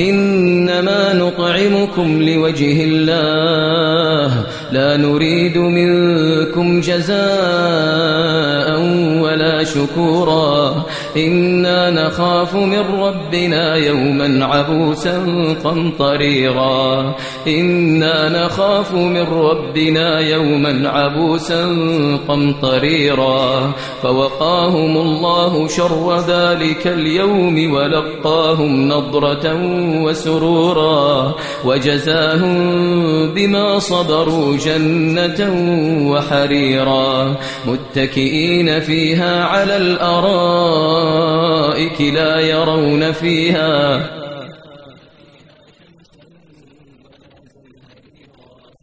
إنما نطعمكم لوجه الله. لا نريد منكم جزاء ولا شكورا. إنا نخاف من ربنا يوما عبوسا قمطريرا. إنا نخاف من ربنا يوما عبوسا قمطريرا. فوقاهم الله شر ذلك اليوم ولقاهم نضرة وسرورا وجزاهم بما صبروا جنة وحريرا متكئين فيها على الأرائك لا يرون فيها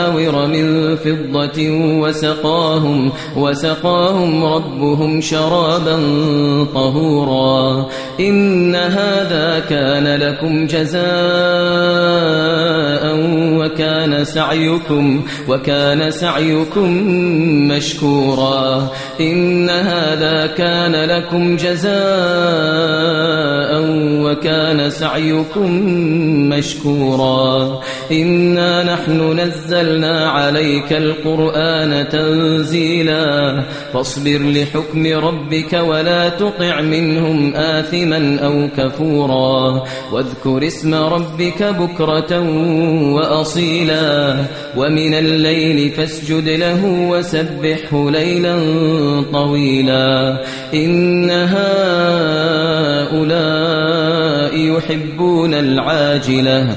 أساور من فضة وسقاهم وسقاهم ربهم شرابا طهورا إن هذا كان لكم جزاء وكان سعيكم وكان سعيكم مشكورا إن هذا كان لكم جزاء وكان سعيكم مشكورا إنا نحن نزلنا عليك القرآن تنزيلا. فاصبر لحكم ربك ولا تطع منهم آثما أو كفورا. واذكر اسم ربك بكرة وأصيلا. ومن الليل فاسجد له وسبحه ليلا طويلا. إن هؤلاء يحبون العاجلة.